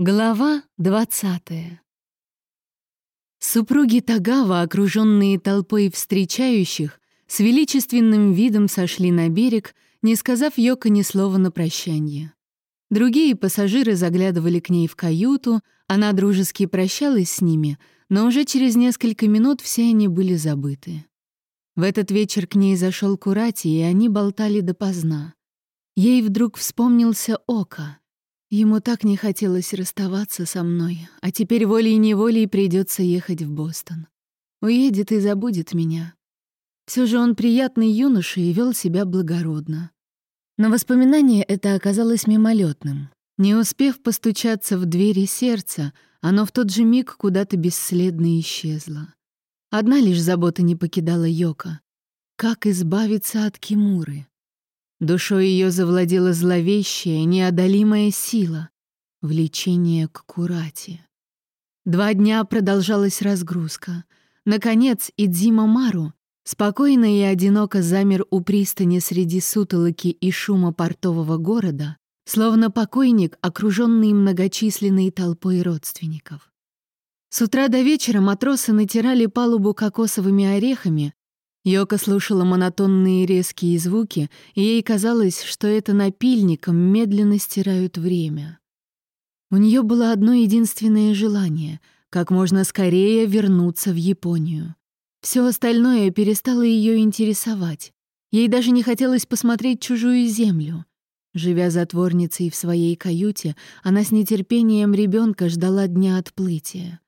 Глава 20 Супруги Тагава, окруженные толпой встречающих, с величественным видом сошли на берег, не сказав Йоко ни слова на прощание. Другие пассажиры заглядывали к ней в каюту, она дружески прощалась с ними, но уже через несколько минут все они были забыты. В этот вечер к ней зашел Курати, и они болтали допоздна. Ей вдруг вспомнился Ока — Ему так не хотелось расставаться со мной, а теперь волей-неволей придется ехать в Бостон. Уедет и забудет меня. Все же он приятный юноша и вел себя благородно. Но воспоминание это оказалось мимолетным. Не успев постучаться в двери сердца, оно в тот же миг куда-то бесследно исчезло. Одна лишь забота не покидала Йока. Как избавиться от Кимуры? Душой ее завладела зловещая, неодолимая сила — влечение к Курате. Два дня продолжалась разгрузка. Наконец, Идзима Мару спокойно и одиноко замер у пристани среди сутолоки и шума портового города, словно покойник, окруженный многочисленной толпой родственников. С утра до вечера матросы натирали палубу кокосовыми орехами, Йока слушала монотонные резкие звуки, и ей казалось, что это напильником медленно стирают время. У нее было одно единственное желание — как можно скорее вернуться в Японию. Все остальное перестало ее интересовать. Ей даже не хотелось посмотреть чужую землю. Живя затворницей в своей каюте, она с нетерпением ребенка ждала дня отплытия.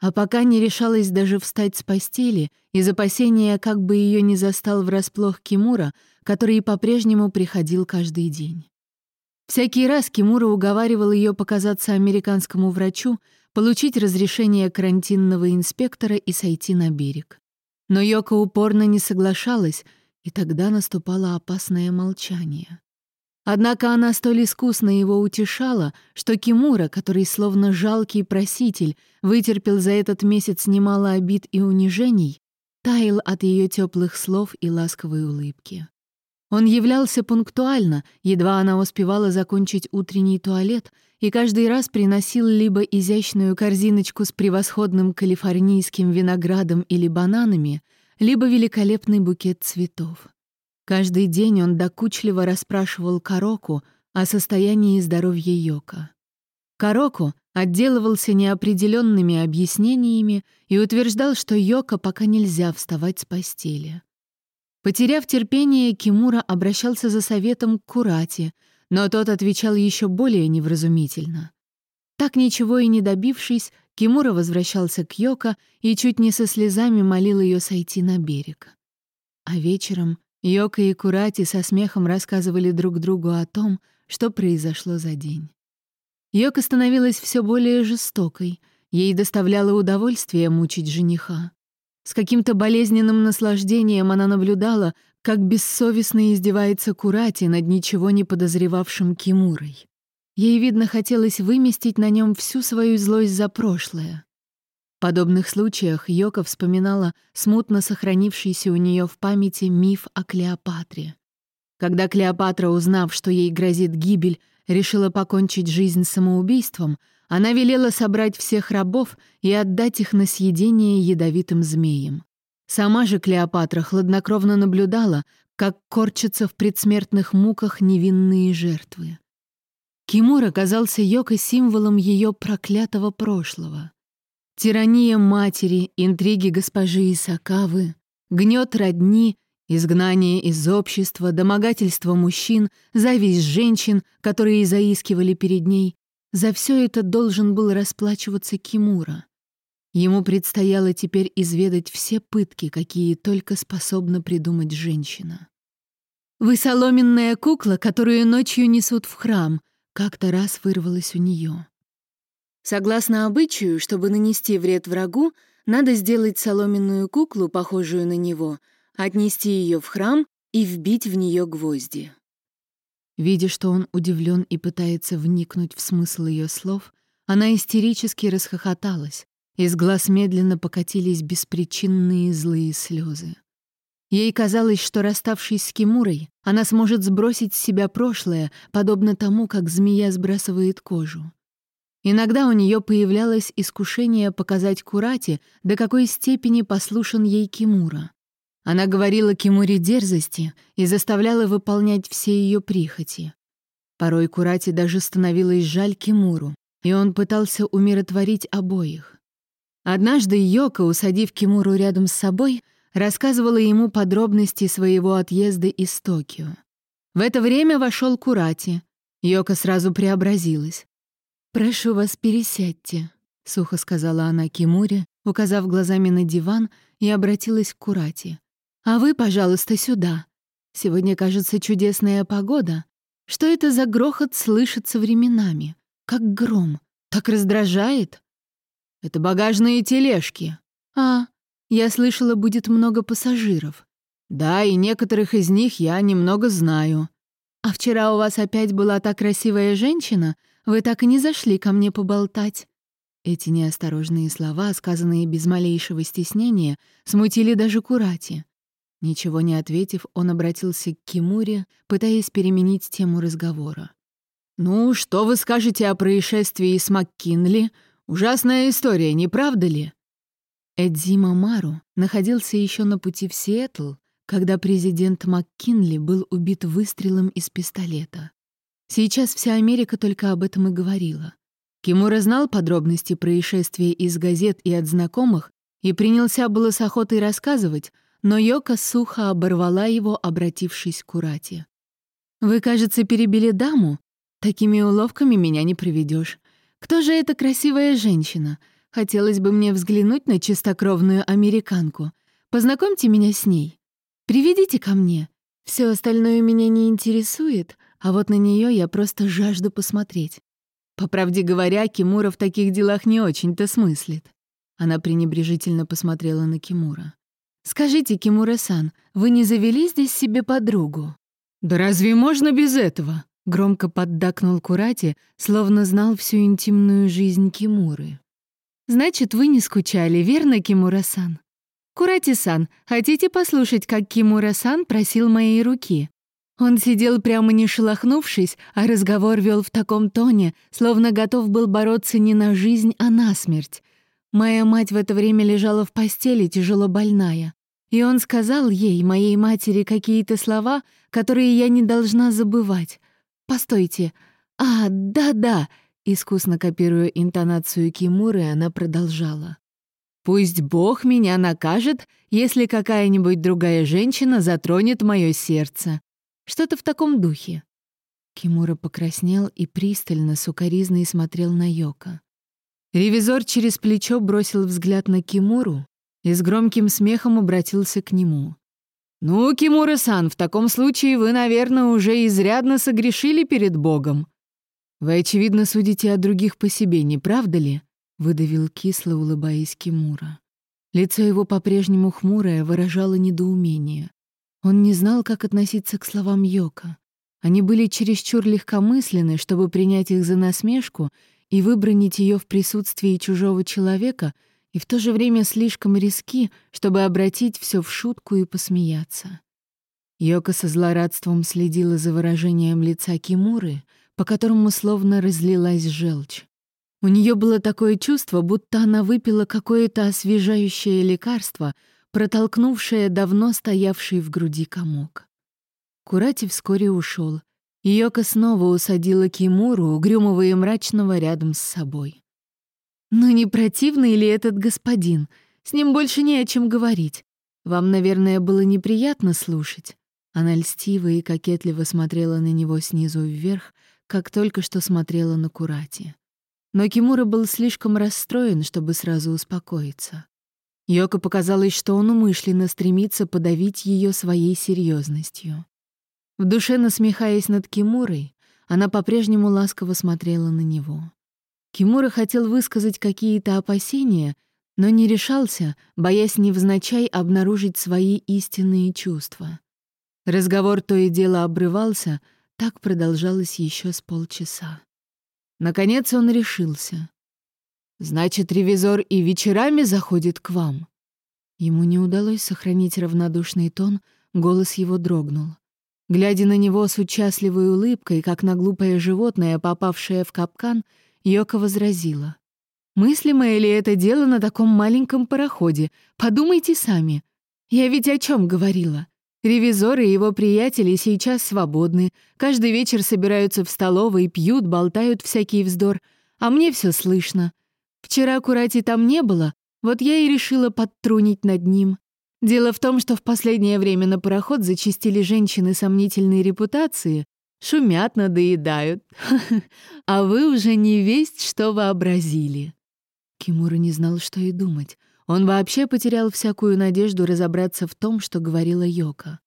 А пока не решалась даже встать с постели из опасения, как бы ее не застал врасплох Кимура, который по-прежнему приходил каждый день. Всякий раз Кимура уговаривал ее показаться американскому врачу, получить разрешение карантинного инспектора и сойти на берег. Но Йока упорно не соглашалась, и тогда наступало опасное молчание. Однако она столь искусно его утешала, что Кимура, который словно жалкий проситель вытерпел за этот месяц немало обид и унижений, таял от ее теплых слов и ласковой улыбки. Он являлся пунктуально, едва она успевала закончить утренний туалет, и каждый раз приносил либо изящную корзиночку с превосходным калифорнийским виноградом или бананами, либо великолепный букет цветов. Каждый день он докучливо расспрашивал Кароку о состоянии здоровья Йока. Кароку отделывался неопределенными объяснениями и утверждал, что Йока пока нельзя вставать с постели. Потеряв терпение, Кимура обращался за советом к Курати, но тот отвечал еще более невразумительно. Так ничего и не добившись, Кимура возвращался к Йока и чуть не со слезами молил ее сойти на берег. А вечером Йока и Курати со смехом рассказывали друг другу о том, что произошло за день. Йока становилась все более жестокой, ей доставляло удовольствие мучить жениха. С каким-то болезненным наслаждением она наблюдала, как бессовестно издевается Курати над ничего не подозревавшим Кимурой. Ей, видно, хотелось выместить на нем всю свою злость за прошлое. Подобных случаях Йока вспоминала смутно сохранившийся у нее в памяти миф о Клеопатре. Когда Клеопатра, узнав, что ей грозит гибель, решила покончить жизнь самоубийством, она велела собрать всех рабов и отдать их на съедение ядовитым змеям. Сама же Клеопатра хладнокровно наблюдала, как корчатся в предсмертных муках невинные жертвы. Кимур оказался Йоко символом ее проклятого прошлого. Тирания матери, интриги госпожи Исакавы, гнет родни, изгнание из общества, домогательство мужчин, зависть женщин, которые заискивали перед ней — за все это должен был расплачиваться Кимура. Ему предстояло теперь изведать все пытки, какие только способна придумать женщина. «Вы соломенная кукла, которую ночью несут в храм», — как-то раз вырвалась у нее. Согласно обычаю, чтобы нанести вред врагу, надо сделать соломенную куклу, похожую на него, отнести ее в храм и вбить в нее гвозди. Видя, что он удивлен и пытается вникнуть в смысл ее слов, она истерически расхохоталась, из глаз медленно покатились беспричинные злые слезы. Ей казалось, что, расставшись с Кимурой, она сможет сбросить с себя прошлое, подобно тому, как змея сбрасывает кожу. Иногда у нее появлялось искушение показать Курати, до какой степени послушен ей Кимура. Она говорила Кимуре дерзости и заставляла выполнять все ее прихоти. Порой Курати даже становилось жаль Кимуру, и он пытался умиротворить обоих. Однажды Йока, усадив Кимуру рядом с собой, рассказывала ему подробности своего отъезда из Токио. В это время вошел Курати. Йока сразу преобразилась. «Прошу вас, пересядьте», — сухо сказала она Кимуре, указав глазами на диван, и обратилась к Курати. «А вы, пожалуйста, сюда. Сегодня, кажется, чудесная погода. Что это за грохот слышится временами? Как гром. Так раздражает?» «Это багажные тележки». «А, я слышала, будет много пассажиров». «Да, и некоторых из них я немного знаю». «А вчера у вас опять была та красивая женщина? Вы так и не зашли ко мне поболтать». Эти неосторожные слова, сказанные без малейшего стеснения, смутили даже Курати. Ничего не ответив, он обратился к Кимуре, пытаясь переменить тему разговора. «Ну, что вы скажете о происшествии с МакКинли? Ужасная история, не правда ли?» Эдзима Мару находился еще на пути в Сиэтл, когда президент МакКинли был убит выстрелом из пистолета. Сейчас вся Америка только об этом и говорила. Кимура знал подробности происшествия из газет и от знакомых и принялся было с охотой рассказывать, но Йока сухо оборвала его, обратившись к Урате. «Вы, кажется, перебили даму? Такими уловками меня не приведешь. Кто же эта красивая женщина? Хотелось бы мне взглянуть на чистокровную американку. Познакомьте меня с ней. Приведите ко мне. Все остальное меня не интересует, а вот на нее я просто жажду посмотреть. По правде говоря, Кимура в таких делах не очень-то смыслит. Она пренебрежительно посмотрела на Кимура. «Скажите, Кимура-сан, вы не завели здесь себе подругу?» «Да разве можно без этого?» Громко поддакнул Курати, словно знал всю интимную жизнь Кимуры. «Значит, вы не скучали, верно, Кимура-сан?» «Курати-сан, хотите послушать, как Кимура-сан просил моей руки?» Он сидел прямо не шелохнувшись, а разговор вел в таком тоне, словно готов был бороться не на жизнь, а на смерть. Моя мать в это время лежала в постели, тяжело больная. И он сказал ей, моей матери, какие-то слова, которые я не должна забывать. «Постойте. А, да-да», — искусно копируя интонацию Кимуры, она продолжала. «Пусть Бог меня накажет, если какая-нибудь другая женщина затронет мое сердце. Что-то в таком духе». Кимура покраснел и пристально, сукоризно смотрел на Йока. Ревизор через плечо бросил взгляд на Кимуру, и с громким смехом обратился к нему. «Ну, Кимура-сан, в таком случае вы, наверное, уже изрядно согрешили перед Богом. Вы, очевидно, судите о других по себе, не правда ли?» — выдавил кисло, улыбаясь Кимура. Лицо его по-прежнему хмурое выражало недоумение. Он не знал, как относиться к словам Йока. Они были чересчур легкомысленны, чтобы принять их за насмешку и выбронить ее в присутствии чужого человека — и в то же время слишком риски, чтобы обратить все в шутку и посмеяться. Йока со злорадством следила за выражением лица Кимуры, по которому словно разлилась желчь. У нее было такое чувство, будто она выпила какое-то освежающее лекарство, протолкнувшее давно стоявший в груди комок. Курати вскоре ушел. Йока снова усадила Кимуру, угрюмого и мрачного, рядом с собой. «Ну не противный ли этот господин? С ним больше не о чем говорить. Вам, наверное, было неприятно слушать». Она льстиво и кокетливо смотрела на него снизу вверх, как только что смотрела на Курати. Но Кимура был слишком расстроен, чтобы сразу успокоиться. Йоко показалось, что он умышленно стремится подавить ее своей серьезностью. В душе насмехаясь над Кимурой, она по-прежнему ласково смотрела на него. Кимура хотел высказать какие-то опасения, но не решался, боясь невзначай обнаружить свои истинные чувства. Разговор то и дело обрывался, так продолжалось еще с полчаса. Наконец он решился. «Значит, ревизор и вечерами заходит к вам?» Ему не удалось сохранить равнодушный тон, голос его дрогнул. Глядя на него с участливой улыбкой, как на глупое животное, попавшее в капкан, Йока возразила. «Мыслимое ли это дело на таком маленьком пароходе? Подумайте сами. Я ведь о чем говорила? Ревизоры и его приятели сейчас свободны, каждый вечер собираются в столовой, пьют, болтают всякий вздор, а мне все слышно. Вчера Курати там не было, вот я и решила подтрунить над ним. Дело в том, что в последнее время на пароход зачистили женщины сомнительной репутации, шумят, надоедают. А вы уже не весть, что вообразили. Кимура не знал, что и думать. Он вообще потерял всякую надежду разобраться в том, что говорила Йока.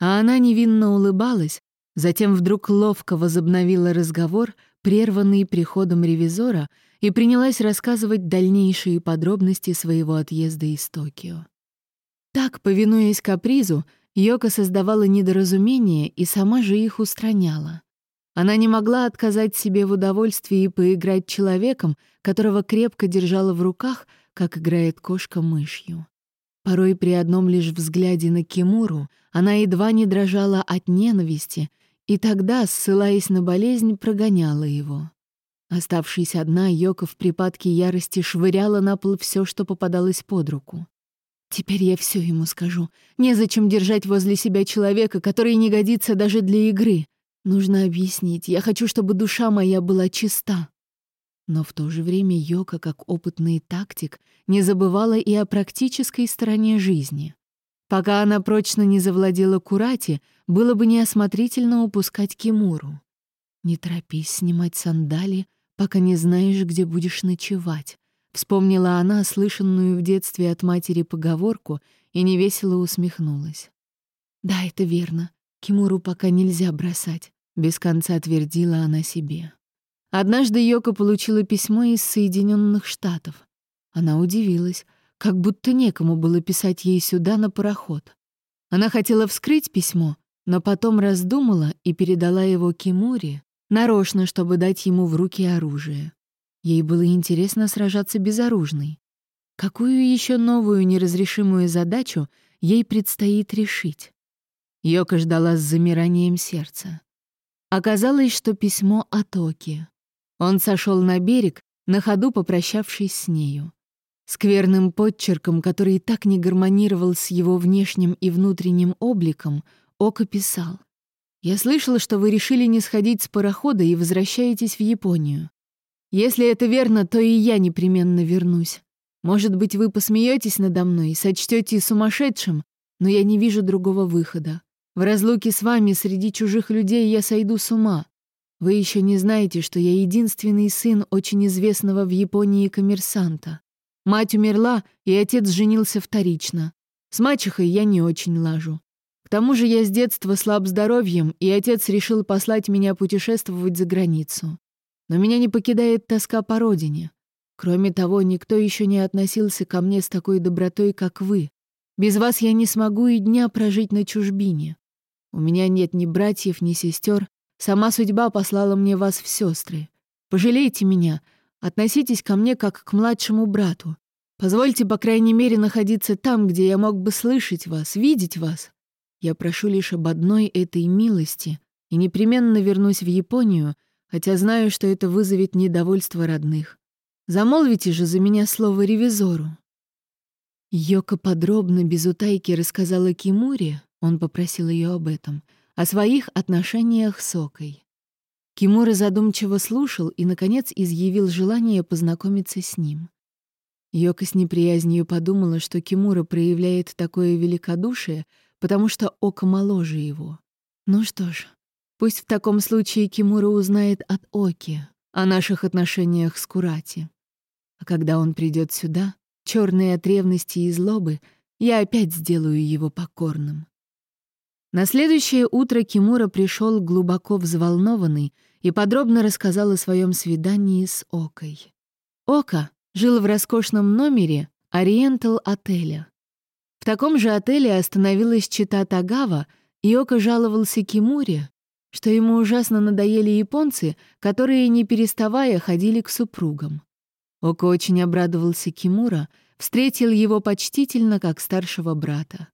А она невинно улыбалась, затем вдруг ловко возобновила разговор, прерванный приходом ревизора, и принялась рассказывать дальнейшие подробности своего отъезда из Токио. Так, повинуясь капризу, Йока создавала недоразумения и сама же их устраняла. Она не могла отказать себе в удовольствии поиграть человеком, которого крепко держала в руках, как играет кошка мышью. Порой при одном лишь взгляде на Кимуру она едва не дрожала от ненависти, и тогда, ссылаясь на болезнь, прогоняла его. Оставшись одна, Йока в припадке ярости швыряла на пол все, что попадалось под руку. «Теперь я все ему скажу. Незачем держать возле себя человека, который не годится даже для игры. Нужно объяснить. Я хочу, чтобы душа моя была чиста». Но в то же время Йока, как опытный тактик, не забывала и о практической стороне жизни. Пока она прочно не завладела Курати, было бы неосмотрительно упускать Кимуру. «Не торопись снимать сандали, пока не знаешь, где будешь ночевать», — вспомнила она слышанную в детстве от матери поговорку и невесело усмехнулась. «Да, это верно. Кимуру пока нельзя бросать», — без конца твердила она себе. Однажды Йока получила письмо из Соединенных Штатов. Она удивилась, как будто некому было писать ей сюда на пароход. Она хотела вскрыть письмо, но потом раздумала и передала его Кимури, нарочно, чтобы дать ему в руки оружие. Ей было интересно сражаться безоружной. Какую еще новую неразрешимую задачу ей предстоит решить? Йока ждала с замиранием сердца. Оказалось, что письмо от Оки. Он сошел на берег, на ходу попрощавшись с нею. Скверным подчерком, который так не гармонировал с его внешним и внутренним обликом, Ока писал. «Я слышала, что вы решили не сходить с парохода и возвращаетесь в Японию. Если это верно, то и я непременно вернусь. Может быть, вы посмеетесь надо мной сочтете сумасшедшим, но я не вижу другого выхода. В разлуке с вами среди чужих людей я сойду с ума. Вы еще не знаете, что я единственный сын очень известного в Японии коммерсанта. Мать умерла, и отец женился вторично. С мачехой я не очень лажу. К тому же я с детства слаб здоровьем, и отец решил послать меня путешествовать за границу. Но меня не покидает тоска по родине. Кроме того, никто еще не относился ко мне с такой добротой, как вы. Без вас я не смогу и дня прожить на чужбине. У меня нет ни братьев, ни сестер, Сама судьба послала мне вас в сестры. Пожалейте меня, относитесь ко мне как к младшему брату. Позвольте, по крайней мере, находиться там, где я мог бы слышать вас, видеть вас. Я прошу лишь об одной этой милости и непременно вернусь в Японию, хотя знаю, что это вызовет недовольство родных. Замолвите же за меня слово ревизору». Йока подробно, без утайки, рассказала Кимуре, он попросил ее об этом — о своих отношениях с Окой. Кимура задумчиво слушал и, наконец, изъявил желание познакомиться с ним. Йока с неприязнью подумала, что Кимура проявляет такое великодушие, потому что Ока моложе его. Ну что ж, пусть в таком случае Кимура узнает от Оки о наших отношениях с Курати. А когда он придет сюда, черный от ревности и злобы, я опять сделаю его покорным. На следующее утро Кимура пришел глубоко взволнованный и подробно рассказал о своем свидании с Окой. Ока жил в роскошном номере Ориентал отеля. В таком же отеле остановилась чита Тагава, и Ока жаловался Кимуре, что ему ужасно надоели японцы, которые, не переставая, ходили к супругам. Ока очень обрадовался Кимура, встретил его почтительно, как старшего брата.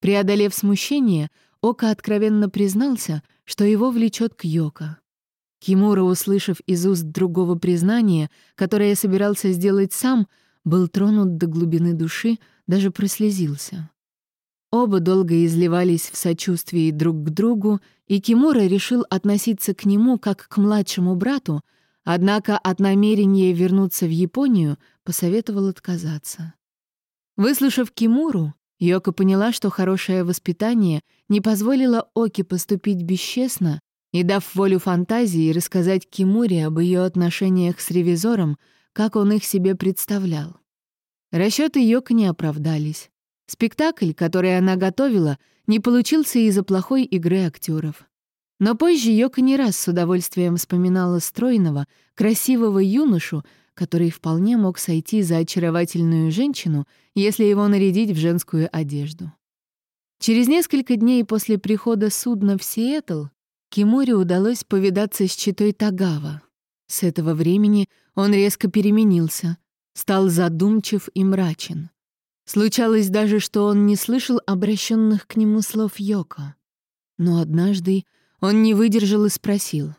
Преодолев смущение, Ока откровенно признался, что его влечет к Йоко. Кимура, услышав из уст другого признания, которое собирался сделать сам, был тронут до глубины души, даже прослезился. Оба долго изливались в сочувствии друг к другу, и Кимура решил относиться к нему как к младшему брату, однако от намерения вернуться в Японию посоветовал отказаться. Выслушав Кимуру, Йока поняла, что хорошее воспитание не позволило Оки поступить бесчестно и, дав волю фантазии, рассказать Кимуре об ее отношениях с ревизором, как он их себе представлял. Расчеты Йока не оправдались. Спектакль, который она готовила, не получился из-за плохой игры актеров. Но позже Йока не раз с удовольствием вспоминала стройного, красивого юношу, который вполне мог сойти за очаровательную женщину, если его нарядить в женскую одежду. Через несколько дней после прихода судна в Сиэтл Кимуре удалось повидаться с читой Тагава. С этого времени он резко переменился, стал задумчив и мрачен. Случалось даже, что он не слышал обращенных к нему слов Йоко. Но однажды он не выдержал и спросил.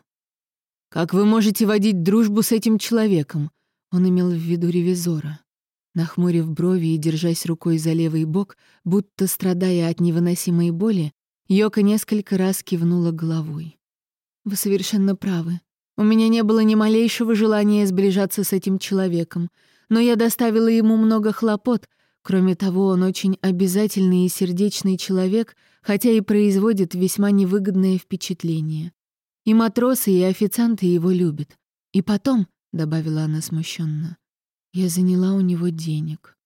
«Как вы можете водить дружбу с этим человеком?» Он имел в виду ревизора. Нахмурив брови и держась рукой за левый бок, будто страдая от невыносимой боли, Йока несколько раз кивнула головой. «Вы совершенно правы. У меня не было ни малейшего желания сближаться с этим человеком, но я доставила ему много хлопот. Кроме того, он очень обязательный и сердечный человек, хотя и производит весьма невыгодное впечатление. И матросы, и официанты его любят. И потом, — добавила она смущенно, — я заняла у него денег.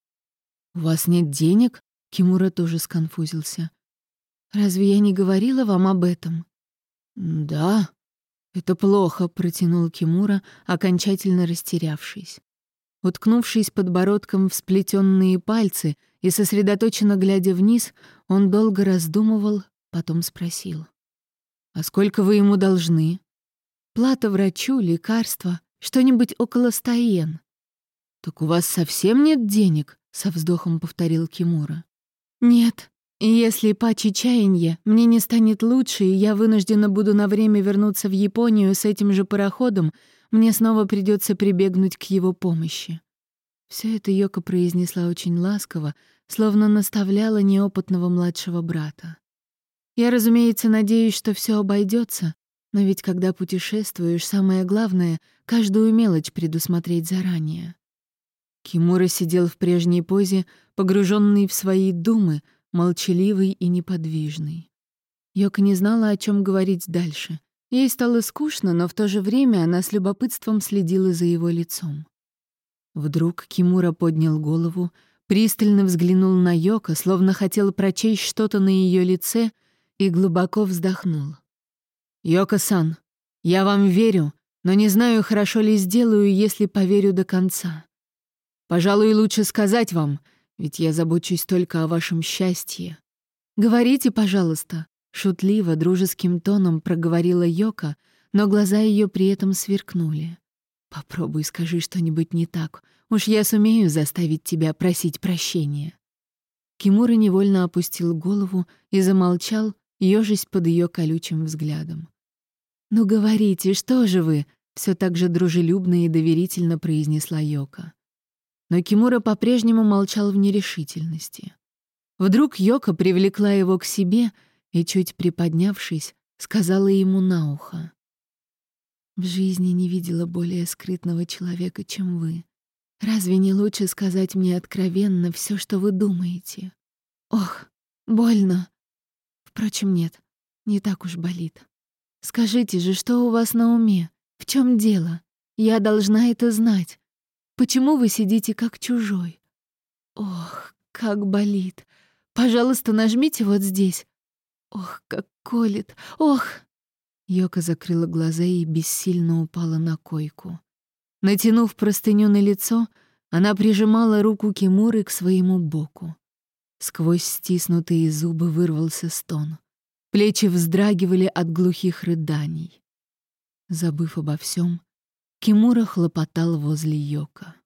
«У вас нет денег?» — Кимура тоже сконфузился. Разве я не говорила вам об этом?» «Да, это плохо», — протянул Кимура, окончательно растерявшись. Уткнувшись подбородком в сплетенные пальцы и сосредоточенно глядя вниз, он долго раздумывал, потом спросил. «А сколько вы ему должны?» «Плата врачу, лекарства, что-нибудь около ста йен». «Так у вас совсем нет денег?» — со вздохом повторил Кимура. «Нет», если по чаяния мне не станет лучше, и я вынуждена буду на время вернуться в Японию с этим же пароходом, мне снова придется прибегнуть к его помощи. Все это Йока произнесла очень ласково, словно наставляла неопытного младшего брата. Я, разумеется, надеюсь, что все обойдется, но ведь когда путешествуешь, самое главное — каждую мелочь предусмотреть заранее. Кимура сидел в прежней позе, погруженный в свои думы — молчаливый и неподвижный. Йока не знала, о чем говорить дальше. Ей стало скучно, но в то же время она с любопытством следила за его лицом. Вдруг Кимура поднял голову, пристально взглянул на Йока, словно хотел прочесть что-то на ее лице, и глубоко вздохнул. «Йока-сан, я вам верю, но не знаю, хорошо ли сделаю, если поверю до конца. Пожалуй, лучше сказать вам — ведь я забочусь только о вашем счастье. Говорите, пожалуйста, шутливо, дружеским тоном проговорила Йока, но глаза ее при этом сверкнули. Попробуй скажи что-нибудь не так. Уж я сумею заставить тебя просить прощения. Кимура невольно опустил голову и замолчал, ёжись под ее колючим взглядом. «Ну говорите, что же вы?» — все так же дружелюбно и доверительно произнесла Йока. Но Кимура по-прежнему молчал в нерешительности. Вдруг Йока привлекла его к себе и, чуть приподнявшись, сказала ему на ухо. «В жизни не видела более скрытного человека, чем вы. Разве не лучше сказать мне откровенно все, что вы думаете? Ох, больно. Впрочем, нет, не так уж болит. Скажите же, что у вас на уме? В чем дело? Я должна это знать. Почему вы сидите как чужой? Ох, как болит. Пожалуйста, нажмите вот здесь. Ох, как колет. Ох. Йока закрыла глаза и бессильно упала на койку. Натянув простыню на лицо, она прижимала руку Кимуры к своему боку. Сквозь стиснутые зубы вырвался стон. Плечи вздрагивали от глухих рыданий. Забыв обо всем, Кимура хлопотал возле Йока.